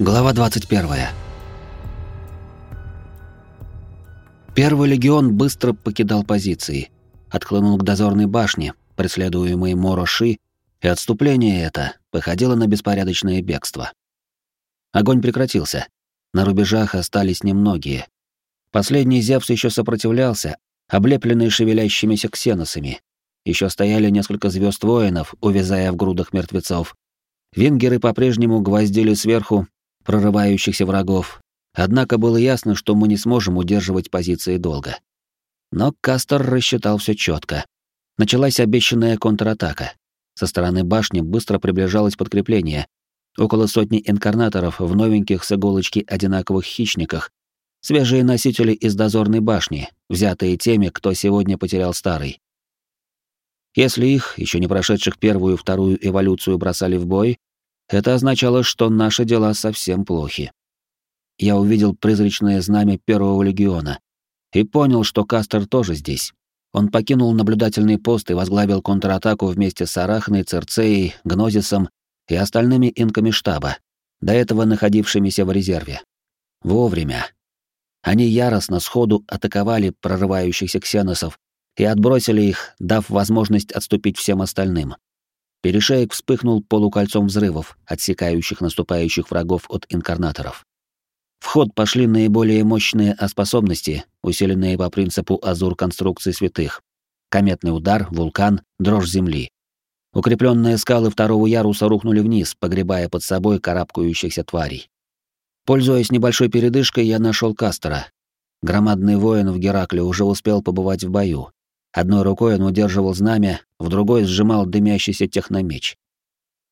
Глава 21. Первый легион быстро покидал позиции, отхлынул к дозорной башне, преследуемой Мороши, и отступление это походило на беспорядочное бегство. Огонь прекратился. На рубежах остались немногие. Последний Зевс еще сопротивлялся, облепленный шевелящимися ксеносами. Еще стояли несколько звезд воинов, увязая в грудах мертвецов. Вингеры по-прежнему гвоздили сверху прорывающихся врагов, однако было ясно, что мы не сможем удерживать позиции долго. Но Кастер рассчитал все четко. Началась обещанная контратака. Со стороны башни быстро приближалось подкрепление. Около сотни инкарнаторов в новеньких с иголочки одинаковых хищниках, свежие носители из дозорной башни, взятые теми, кто сегодня потерял старый. Если их, еще не прошедших первую и вторую эволюцию, бросали в бой, это означало, что наши дела совсем плохи. Я увидел призрачное знамя Первого легиона и понял, что Кастер тоже здесь. Он покинул наблюдательный пост и возглавил контратаку вместе с Арахной, Церцеей, Гнозисом и остальными инками штаба, до этого находившимися в резерве. Вовремя. Они яростно сходу атаковали прорывающихся ксеносов и отбросили их, дав возможность отступить всем остальным. Перешеек вспыхнул полукольцом взрывов, отсекающих наступающих врагов от инкарнаторов. В ход пошли наиболее мощные способности, усиленные по принципу азур конструкций святых. Кометный удар, вулкан, дрожь земли. Укрепленные скалы второго яруса рухнули вниз, погребая под собой карабкающихся тварей. Пользуясь небольшой передышкой, я нашел Кастера. Громадный воин в Геракле уже успел побывать в бою. Одной рукой он удерживал знамя, в другой сжимал дымящийся техномеч.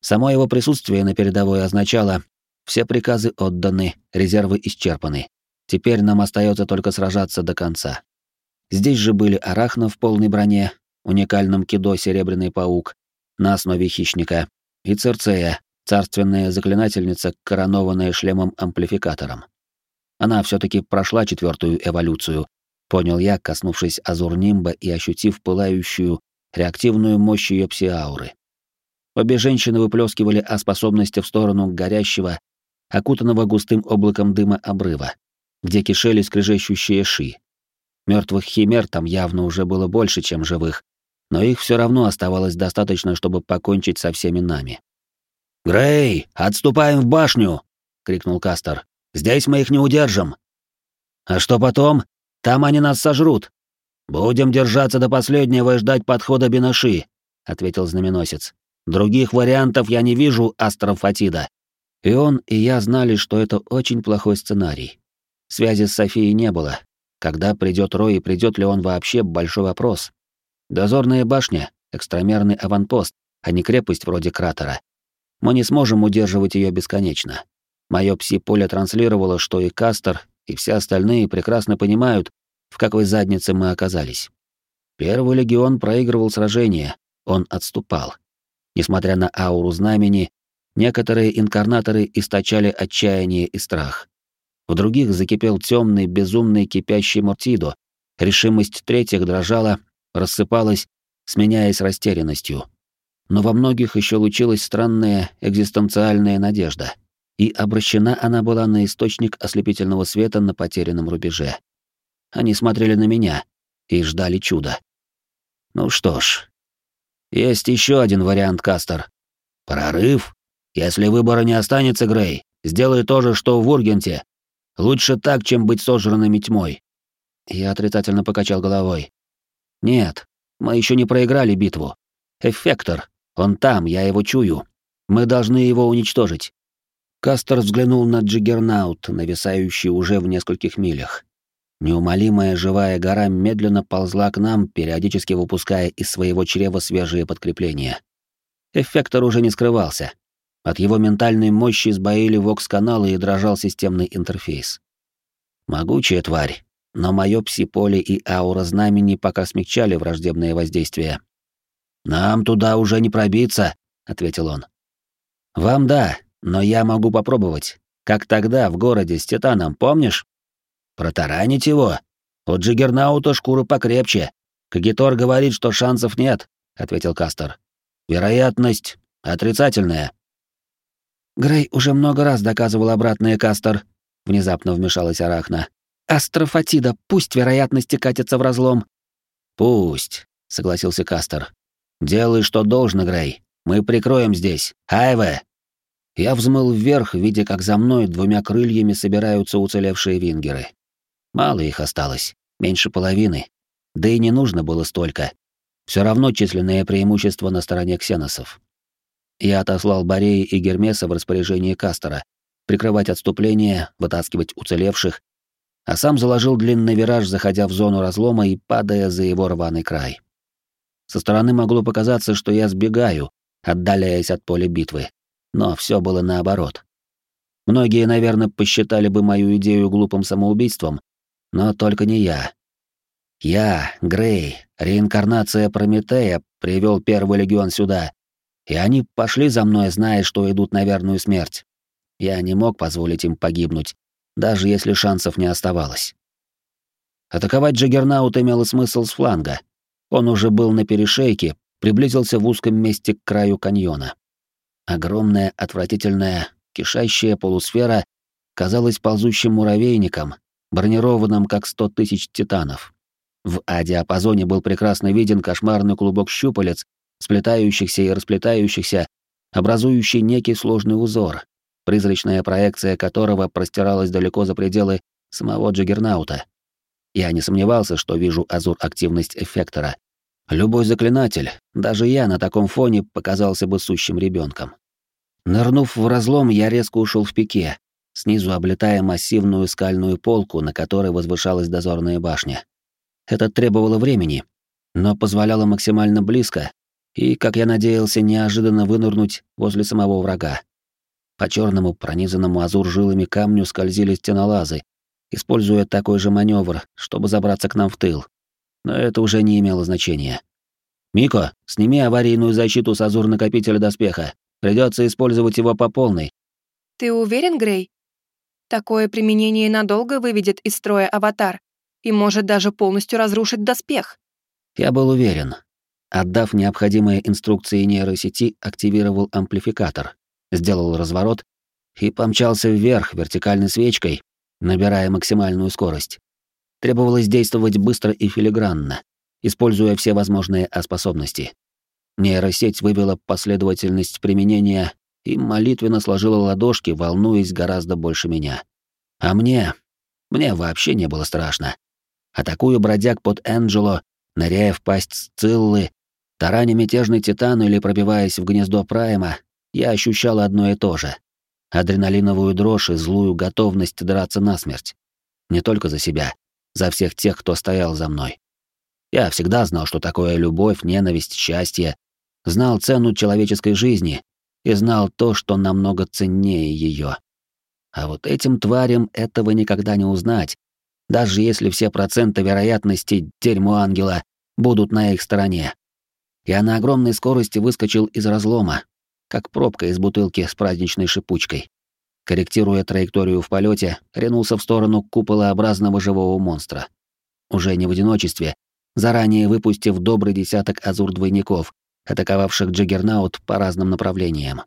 Само его присутствие на передовой означало, все приказы отданы, резервы исчерпаны. Теперь нам остается только сражаться до конца. Здесь же были Арахна в полной броне, уникальном кидо Серебряный паук, на основе хищника, и Церцея, царственная заклинательница, коронованная шлемом-амплификатором. Она все таки прошла четвертую эволюцию, Понял я, коснувшись азур нимба и ощутив пылающую, реактивную мощь ее псиауры. Обе женщины выплескивали о способности в сторону горящего, окутанного густым облаком дыма обрыва, где кишели скрежещущие ши. Мертвых химер там явно уже было больше, чем живых, но их все равно оставалось достаточно, чтобы покончить со всеми нами. «Грей, отступаем в башню!» — крикнул Кастер. «Здесь мы их не удержим!» «А что потом?» Там они нас сожрут. Будем держаться до последнего и ждать подхода Бинаши, ответил знаменосец. Других вариантов я не вижу, Астрофатида. И он, и я знали, что это очень плохой сценарий. Связи с Софией не было. Когда придет Рой и придет ли он вообще, большой вопрос. Дозорная башня, экстрамерный аванпост, а не крепость вроде кратера. Мы не сможем удерживать ее бесконечно. Мое пси-поле транслировало, что и Кастер, и все остальные прекрасно понимают, в какой заднице мы оказались. Первый легион проигрывал сражение, он отступал. Несмотря на ауру знамени, некоторые инкарнаторы источали отчаяние и страх. В других закипел темный, безумный, кипящий Мортидо. Решимость третьих дрожала, рассыпалась, сменяясь растерянностью. Но во многих еще лучилась странная экзистенциальная надежда — и обращена она была на источник ослепительного света на потерянном рубеже. Они смотрели на меня и ждали чуда. Ну что ж, есть еще один вариант, Кастер. Прорыв? Если выбора не останется, Грей, сделай то же, что в Ургенте. Лучше так, чем быть сожранными тьмой. Я отрицательно покачал головой. Нет, мы еще не проиграли битву. Эффектор, он там, я его чую. Мы должны его уничтожить. Кастер взглянул на Джиггернаут, нависающий уже в нескольких милях. Неумолимая живая гора медленно ползла к нам, периодически выпуская из своего чрева свежие подкрепления. Эффектор уже не скрывался. От его ментальной мощи сбоили вокс-каналы и дрожал системный интерфейс. Могучая тварь, но моё пси-поле и аура знамени пока смягчали враждебное воздействие. «Нам туда уже не пробиться», — ответил он. «Вам да, но я могу попробовать. Как тогда, в городе, с Титаном, помнишь? Протаранить его? У Джиггернаута шкура покрепче. Кагитор говорит, что шансов нет, — ответил Кастер. Вероятность отрицательная. Грей уже много раз доказывал обратное, Кастер, внезапно вмешалась Арахна. Астрофатида, пусть вероятности катятся в разлом. Пусть, согласился Кастер. Делай, что должно, Грей. Мы прикроем здесь. Айве. Я взмыл вверх, видя, как за мной двумя крыльями собираются уцелевшие вингеры. Мало их осталось, меньше половины. Да и не нужно было столько. Все равно численное преимущество на стороне ксеносов. Я отослал Бореи и Гермеса в распоряжение Кастера, прикрывать отступление, вытаскивать уцелевших, а сам заложил длинный вираж, заходя в зону разлома и падая за его рваный край. Со стороны могло показаться, что я сбегаю, отдаляясь от поля битвы, но все было наоборот. Многие, наверное, посчитали бы мою идею глупым самоубийством, но только не я. Я, Грей, реинкарнация Прометея, привел первый легион сюда, и они пошли за мной, зная, что идут на верную смерть. Я не мог позволить им погибнуть, даже если шансов не оставалось. Атаковать Джаггернаут имело смысл с фланга. Он уже был на перешейке, приблизился в узком месте к краю каньона. Огромная, отвратительная, кишащая полусфера казалась ползущим муравейником, бронированным как сто тысяч титанов. В А-диапазоне был прекрасно виден кошмарный клубок щупалец, сплетающихся и расплетающихся, образующий некий сложный узор, призрачная проекция которого простиралась далеко за пределы самого Джаггернаута. Я не сомневался, что вижу азур-активность эффектора. Любой заклинатель, даже я на таком фоне показался бы сущим ребенком. Нырнув в разлом, я резко ушел в пике, снизу облетая массивную скальную полку, на которой возвышалась дозорная башня. Это требовало времени, но позволяло максимально близко и, как я надеялся, неожиданно вынырнуть возле самого врага. По черному, пронизанному азур жилами камню скользили стенолазы, используя такой же маневр, чтобы забраться к нам в тыл. Но это уже не имело значения. «Мико, сними аварийную защиту с азур-накопителя доспеха. Придется использовать его по полной». «Ты уверен, Грей? Такое применение надолго выведет из строя аватар и может даже полностью разрушить доспех». Я был уверен, Отдав необходимые инструкции нейросети, активировал амплификатор, сделал разворот и помчался вверх вертикальной свечкой, набирая максимальную скорость. Требовалось действовать быстро и филигранно, используя все возможные способности. Нейросеть вывела последовательность применения и молитвенно сложила ладошки, волнуясь гораздо больше меня. А мне... Мне вообще не было страшно. Атакую бродяг под Энджело, ныряя в пасть Сциллы, Тараня мятежный титан или пробиваясь в гнездо Прайма, я ощущал одно и то же. Адреналиновую дрожь и злую готовность драться насмерть. Не только за себя, за всех тех, кто стоял за мной. Я всегда знал, что такое любовь, ненависть, счастье, знал цену человеческой жизни и знал то, что намного ценнее ее. А вот этим тварям этого никогда не узнать, даже если все проценты вероятности дерьмо ангела будут на их стороне. Я на огромной скорости выскочил из разлома, как пробка из бутылки с праздничной шипучкой. Корректируя траекторию в полете, ринулся в сторону куполообразного живого монстра. Уже не в одиночестве, заранее выпустив добрый десяток азур-двойников, атаковавших Джаггернаут по разным направлениям.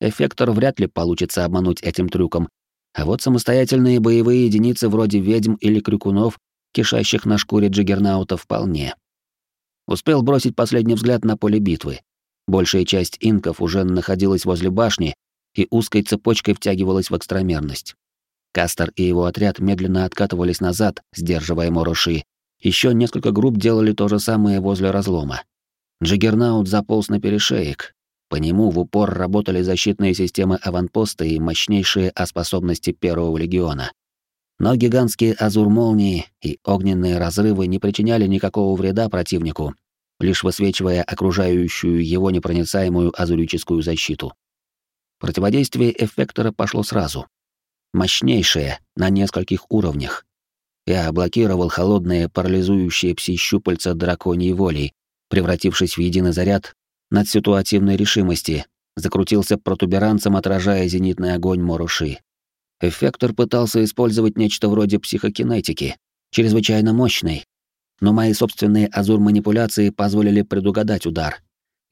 Эффектор вряд ли получится обмануть этим трюком, а вот самостоятельные боевые единицы вроде ведьм или крюкунов, кишащих на шкуре Джаггернаута, вполне. Успел бросить последний взгляд на поле битвы. Большая часть инков уже находилась возле башни и узкой цепочкой втягивалась в экстрамерность. Кастер и его отряд медленно откатывались назад, сдерживая Мороши. Еще несколько групп делали то же самое возле разлома. Джиггернаут заполз на перешеек. По нему в упор работали защитные системы аванпоста и мощнейшие способности Первого легиона. Но гигантские азур-молнии и огненные разрывы не причиняли никакого вреда противнику, лишь высвечивая окружающую его непроницаемую азурическую защиту. Противодействие эффектора пошло сразу. Мощнейшее, на нескольких уровнях. Я блокировал холодные парализующие пси-щупальца драконьей воли, превратившись в единый заряд над ситуативной решимости, закрутился протуберанцем, отражая зенитный огонь Моруши. Эффектор пытался использовать нечто вроде психокинетики, чрезвычайно мощный. Но мои собственные азур-манипуляции позволили предугадать удар,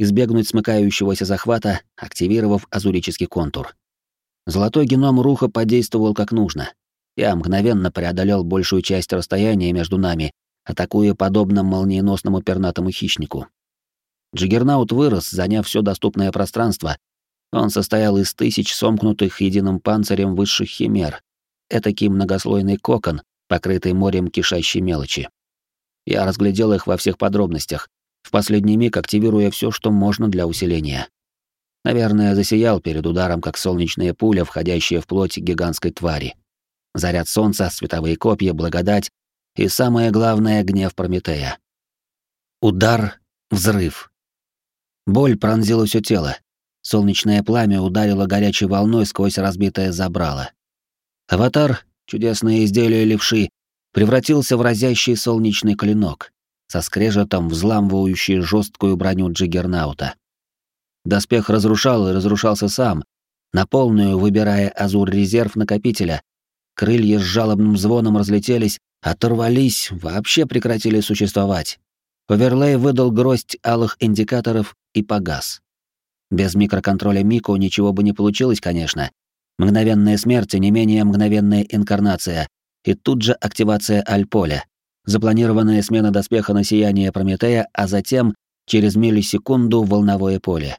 избегнуть смыкающегося захвата, активировав азурический контур. Золотой геном Руха подействовал как нужно. Я мгновенно преодолел большую часть расстояния между нами, атакуя подобно молниеносному пернатому хищнику. Джиггернаут вырос, заняв все доступное пространство. Он состоял из тысяч сомкнутых единым панцирем высших химер. Этакий многослойный кокон, покрытый морем кишащей мелочи. Я разглядел их во всех подробностях, в последний миг активируя все, что можно для усиления. Наверное, засиял перед ударом, как солнечная пуля, входящая в плоть гигантской твари. Заряд солнца, световые копья, благодать и, самое главное, гнев Прометея. Удар, взрыв. Боль пронзила все тело. Солнечное пламя ударило горячей волной сквозь разбитое забрало. Аватар, чудесное изделие левши, превратился в разящий солнечный клинок, со скрежетом взламывающий жесткую броню Джиггернаута. Доспех разрушал и разрушался сам, на полную выбирая азур-резерв накопителя. Крылья с жалобным звоном разлетелись, оторвались, вообще прекратили существовать. Оверлей выдал гроздь алых индикаторов и погас. Без микроконтроля Мико ничего бы не получилось, конечно. Мгновенная смерть и не менее мгновенная инкарнация, и тут же активация Альполя. Запланированная смена доспеха на сияние Прометея, а затем, через миллисекунду, волновое поле.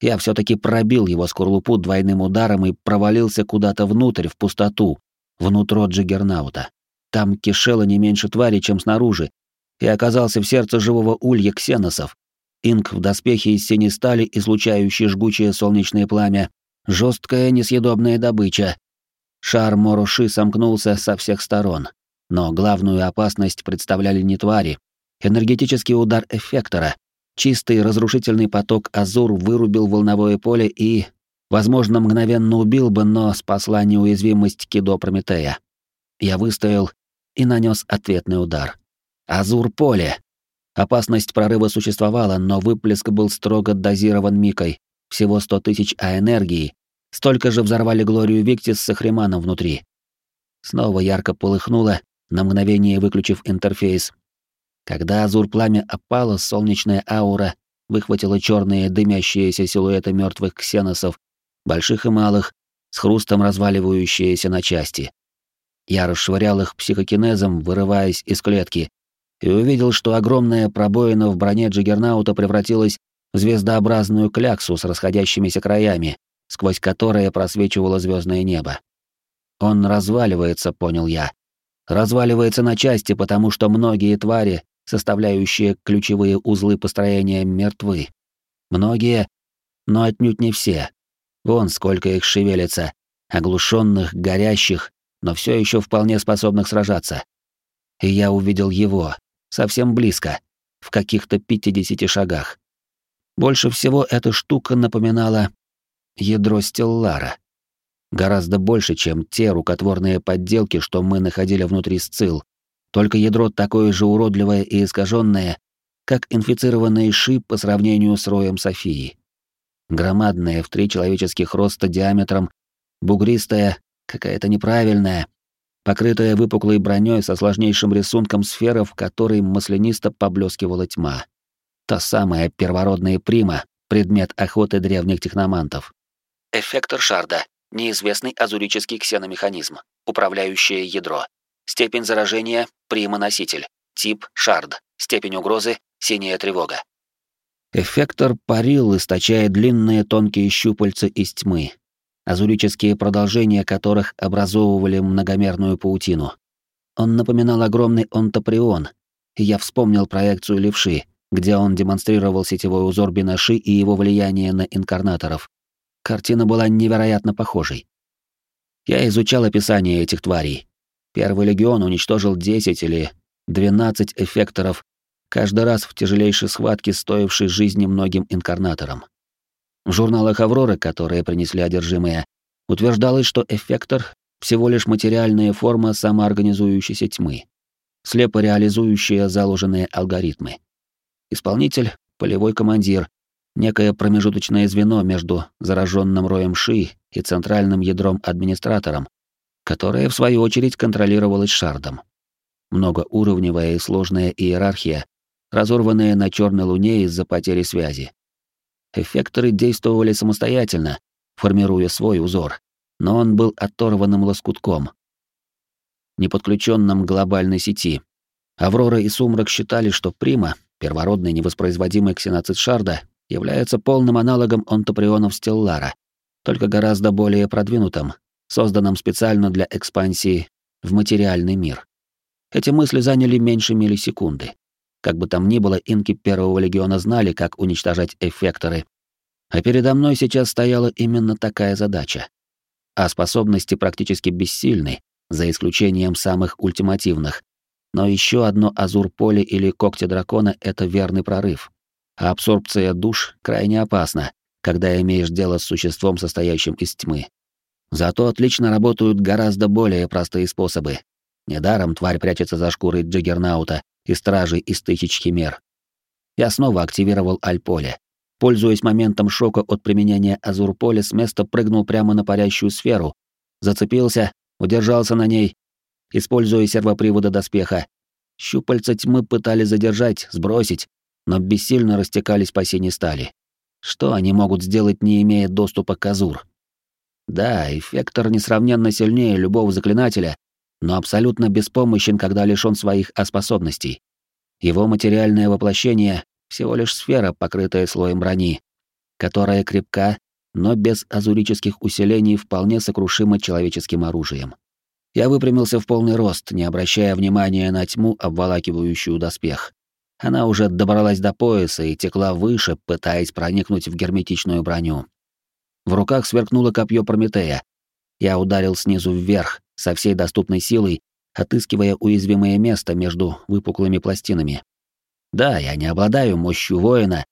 Я все таки пробил его скорлупу двойным ударом и провалился куда-то внутрь, в пустоту, внутрь Джиггернаута. Там кишело не меньше твари, чем снаружи, и оказался в сердце живого улья ксеносов. Инк в доспехе из синей стали, излучающий жгучее солнечное пламя, жесткая несъедобная добыча, Шар Мороши сомкнулся со всех сторон. Но главную опасность представляли не твари. Энергетический удар эффектора. Чистый разрушительный поток Азур вырубил волновое поле и, возможно, мгновенно убил бы, но спасла неуязвимость Кидо Прометея. Я выстоял и нанес ответный удар. Азур-поле. Опасность прорыва существовала, но выплеск был строго дозирован Микой. Всего 100 тысяч А энергии, Столько же взорвали Глорию Виктис с Ахриманом внутри. Снова ярко полыхнуло, на мгновение выключив интерфейс. Когда азур-пламя опало, солнечная аура выхватила черные дымящиеся силуэты мертвых ксеносов, больших и малых, с хрустом разваливающиеся на части. Я расшвырял их психокинезом, вырываясь из клетки, и увидел, что огромная пробоина в броне Джиггернаута превратилась в звездообразную кляксу с расходящимися краями, сквозь которое просвечивало звездное небо. Он разваливается, понял я. Разваливается на части, потому что многие твари, составляющие ключевые узлы построения, мертвы. Многие, но отнюдь не все. Вон сколько их шевелится, оглушенных, горящих, но все еще вполне способных сражаться. И я увидел его, совсем близко, в каких-то 50 шагах. Больше всего эта штука напоминала ядро Стеллара. Гораздо больше, чем те рукотворные подделки, что мы находили внутри Сцил. Только ядро такое же уродливое и искаженное, как инфицированный шип по сравнению с роем Софии. Громадное в три человеческих роста диаметром, бугристая, какая-то неправильная, покрытая выпуклой броней со сложнейшим рисунком сферы, в которой маслянисто поблескивала тьма. Та самая первородная прима, предмет охоты древних техномантов. Эффектор шарда. Неизвестный азурический ксеномеханизм. Управляющее ядро. Степень заражения – прима-носитель. Тип – шард. Степень угрозы – синяя тревога. Эффектор парил, источая длинные тонкие щупальца из тьмы, азурические продолжения которых образовывали многомерную паутину. Он напоминал огромный онтоприон, и я вспомнил проекцию левши, где он демонстрировал сетевой узор Бинаши и его влияние на инкарнаторов. Картина была невероятно похожей. Я изучал описание этих тварей. Первый легион уничтожил 10 или 12 эффекторов, каждый раз в тяжелейшей схватке, стоившей жизни многим инкарнаторам. В журналах «Авроры», которые принесли одержимые, утверждалось, что эффектор — всего лишь материальная форма самоорганизующейся тьмы, слепо реализующая заложенные алгоритмы. Исполнитель — полевой командир, некое промежуточное звено между зараженным роем Ши и центральным ядром-администратором, которое, в свою очередь, контролировалось Шардом. Многоуровневая и сложная иерархия, разорванная на черной луне из-за потери связи. Эффекторы действовали самостоятельно, формируя свой узор, но он был оторванным лоскутком, не подключенным к глобальной сети. Аврора и Сумрак считали, что Прима, первородный невоспроизводимый ксеноцид Шарда, является полным аналогом онтоприонов Стеллара, только гораздо более продвинутым, созданным специально для экспансии в материальный мир. Эти мысли заняли меньше миллисекунды. Как бы там ни было, инки Первого Легиона знали, как уничтожать эффекторы. А передо мной сейчас стояла именно такая задача. А способности практически бессильны, за исключением самых ультимативных. Но еще одно азур-поле или когти дракона — это верный прорыв. А абсорбция душ крайне опасна, когда имеешь дело с существом, состоящим из тьмы. Зато отлично работают гораздо более простые способы. Недаром тварь прячется за шкурой Джиггернаута и стражей из тысяч химер. Я снова активировал Альполе. Пользуясь моментом шока от применения Азурполя, с места прыгнул прямо на парящую сферу, зацепился, удержался на ней, используя сервопривода доспеха. Щупальца тьмы пытались задержать, сбросить, но бессильно растекались по синей стали. Что они могут сделать, не имея доступа к Азур? Да, эффектор несравненно сильнее любого заклинателя, но абсолютно беспомощен, когда лишён своих способностей. Его материальное воплощение — всего лишь сфера, покрытая слоем брони, которая крепка, но без азурических усилений вполне сокрушима человеческим оружием. Я выпрямился в полный рост, не обращая внимания на тьму, обволакивающую доспех. Она уже добралась до пояса и текла выше, пытаясь проникнуть в герметичную броню. В руках сверкнуло копье Прометея. Я ударил снизу вверх, со всей доступной силой, отыскивая уязвимое место между выпуклыми пластинами. Да, я не обладаю мощью воина,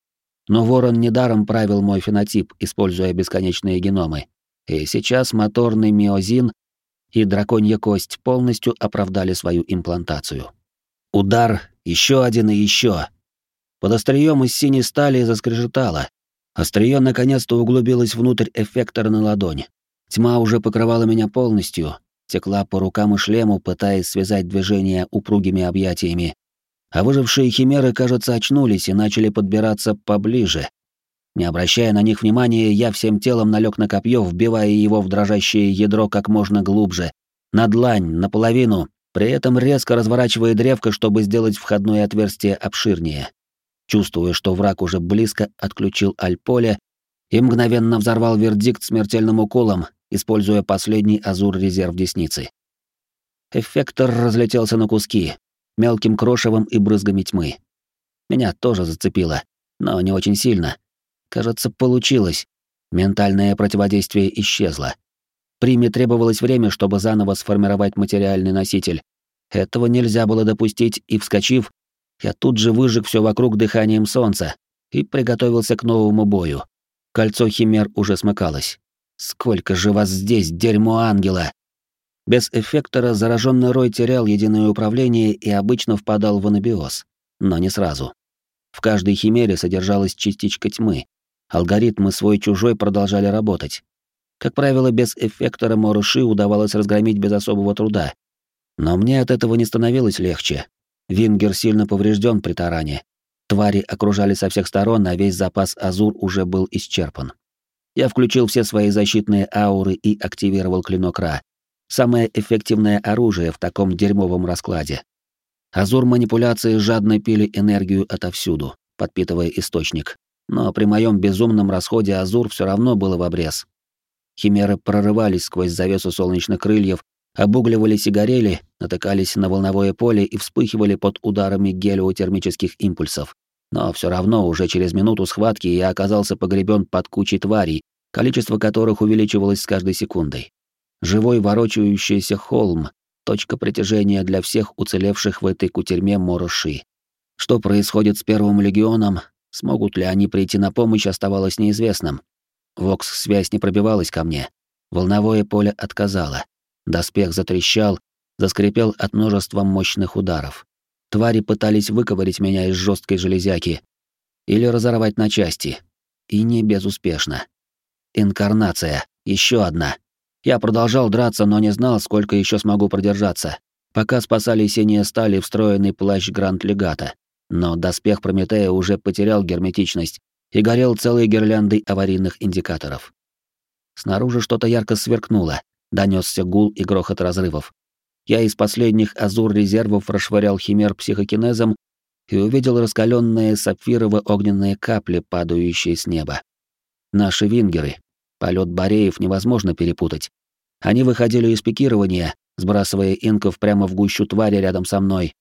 но ворон недаром правил мой фенотип, используя бесконечные геномы. И сейчас моторный миозин и драконья кость полностью оправдали свою имплантацию. Удар, еще один и еще. Под острием из синей стали заскрежетало. Острие наконец-то углубилось внутрь эффектора на ладонь. Тьма уже покрывала меня полностью, текла по рукам и шлему, пытаясь связать движения упругими объятиями. А выжившие химеры, кажется, очнулись и начали подбираться поближе. Не обращая на них внимания, я всем телом налег на копье, вбивая его в дрожащее ядро как можно глубже, на длань, наполовину, при этом резко разворачивая древко, чтобы сделать входное отверстие обширнее. Чувствуя, что враг уже близко, отключил альполе и мгновенно взорвал вердикт смертельным уколом, используя последний азур-резерв десницы. Эффектор разлетелся на куски, мелким крошевом и брызгами тьмы. Меня тоже зацепило, но не очень сильно. Кажется, получилось. Ментальное противодействие исчезло. Приме требовалось время, чтобы заново сформировать материальный носитель. Этого нельзя было допустить, и, вскочив, я тут же выжег все вокруг дыханием солнца и приготовился к новому бою. Кольцо химер уже смыкалось. Сколько же вас здесь, дерьмо ангела! Без эффектора зараженный Рой терял единое управление и обычно впадал в анабиоз, но не сразу. В каждой химере содержалась частичка тьмы. Алгоритмы свой-чужой продолжали работать. Как правило, без эффектора Моруши удавалось разгромить без особого труда. Но мне от этого не становилось легче. Вингер сильно поврежден при таране. Твари окружали со всех сторон, а весь запас Азур уже был исчерпан. Я включил все свои защитные ауры и активировал клинок Ра. Самое эффективное оружие в таком дерьмовом раскладе. Азур манипуляции жадно пили энергию отовсюду, подпитывая источник. Но при моем безумном расходе Азур все равно было в обрез. Химеры прорывались сквозь завесу солнечных крыльев, обугливались и горели, натыкались на волновое поле и вспыхивали под ударами гелиотермических импульсов. Но все равно уже через минуту схватки я оказался погребен под кучей тварей, количество которых увеличивалось с каждой секундой. Живой ворочающийся холм, точка притяжения для всех уцелевших в этой кутерьме Мороши. Что происходит с Первым легионом, смогут ли они прийти на помощь, оставалось неизвестным. Вокс-связь не пробивалась ко мне. Волновое поле отказало. Доспех затрещал, заскрипел от множества мощных ударов. Твари пытались выковырить меня из жесткой железяки или разорвать на части. И не безуспешно. Инкарнация. еще одна. Я продолжал драться, но не знал, сколько еще смогу продержаться, пока спасали синие стали встроенный плащ Гранд-Легата. Но доспех Прометея уже потерял герметичность и горел целой гирляндой аварийных индикаторов. Снаружи что-то ярко сверкнуло, донесся гул и грохот разрывов. Я из последних азур-резервов расшвырял химер психокинезом и увидел раскаленные сапфирово-огненные капли, падающие с неба. Наши вингеры. Полет бареев невозможно перепутать. Они выходили из пикирования, сбрасывая инков прямо в гущу твари рядом со мной.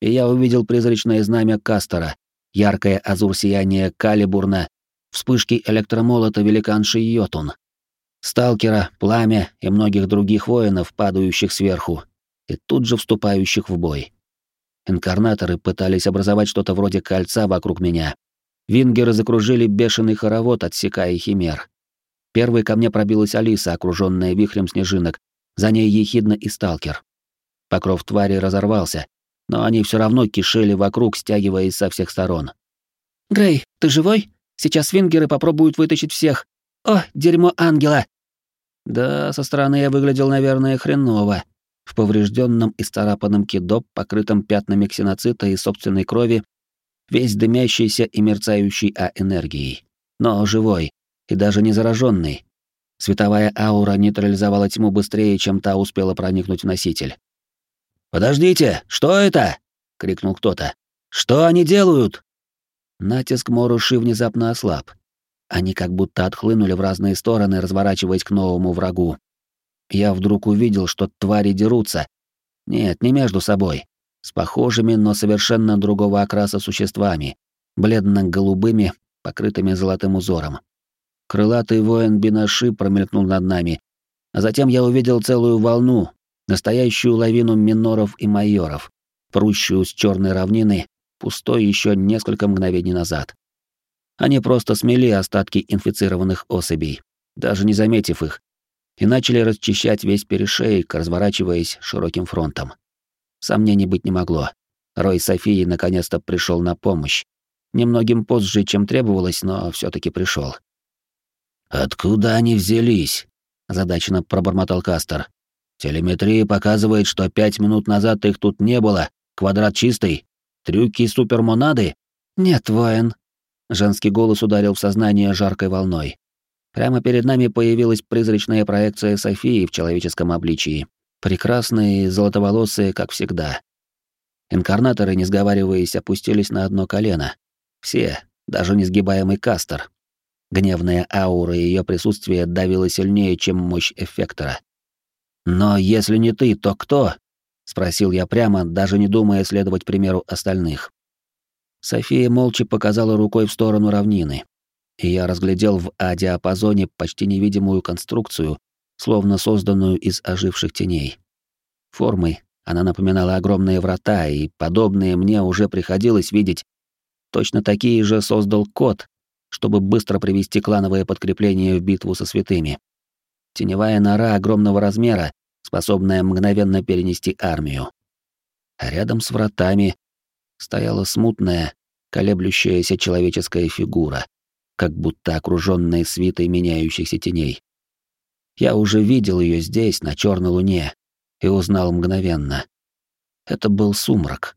И я увидел призрачное знамя Кастера, яркое азур-сияние Калибурна, вспышки электромолота великанши Йотун, сталкера, пламя и многих других воинов, падающих сверху, и тут же вступающих в бой. Инкарнаторы пытались образовать что-то вроде кольца вокруг меня. Вингеры закружили бешеный хоровод, отсекая химер. Первой ко мне пробилась Алиса, окруженная вихрем снежинок, за ней ехидно и сталкер. Покров твари разорвался, но они все равно кишели вокруг, стягиваясь со всех сторон. «Грей, ты живой? Сейчас вингеры попробуют вытащить всех. О, дерьмо ангела!» Да, со стороны я выглядел, наверное, хреново, в поврежденном и старапанном кидо, покрытом пятнами ксеноцита и собственной крови, весь дымящийся и мерцающий А-энергией. Но живой, и даже не зараженный. Световая аура нейтрализовала тьму быстрее, чем та успела проникнуть в носитель. «Подождите, что это?» — крикнул кто-то. «Что они делают?» Натиск Моруши внезапно ослаб. Они как будто отхлынули в разные стороны, разворачиваясь к новому врагу я вдруг увидел, что твари дерутся. Нет, не между собой. С похожими, но совершенно другого окраса существами, бледно-голубыми, покрытыми золотым узором. Крылатый воин Бинаши промелькнул над нами, а затем я увидел целую волну, настоящую лавину миноров и майоров, прущую с черной равнины, пустой еще несколько мгновений назад. Они просто смели остатки инфицированных особей, даже не заметив их, и начали расчищать весь перешейк, разворачиваясь широким фронтом. Сомнений быть не могло. Рой Софии наконец-то пришел на помощь. Немногим позже, чем требовалось, но все таки пришел. «Откуда они взялись?» — задачно пробормотал Кастер. «Телеметрия показывает, что пять минут назад их тут не было. Квадрат чистый. Трюки супермонады?» «Нет, воин». Женский голос ударил в сознание жаркой волной. Прямо перед нами появилась призрачная проекция Софии в человеческом обличии. Прекрасные, золотоволосые, как всегда. Инкарнаторы, не сговариваясь, опустились на одно колено. Все, даже несгибаемый Кастер. Гневная аура ее присутствие давила сильнее, чем мощь эффектора. «Но если не ты, то кто?» — спросил я прямо, даже не думая следовать примеру остальных. София молча показала рукой в сторону равнины, и я разглядел в А-диапазоне почти невидимую конструкцию, словно созданную из оживших теней. Формой она напоминала огромные врата, и подобные мне уже приходилось видеть. Точно такие же создал кот, чтобы быстро привести клановое подкрепление в битву со святыми. Теневая нора огромного размера, способная мгновенно перенести армию. А рядом с вратами стояла смутная, колеблющаяся человеческая фигура как будто окружённая свитой меняющихся теней. Я уже видел её здесь, на чёрной луне, и узнал мгновенно. Это был сумрак.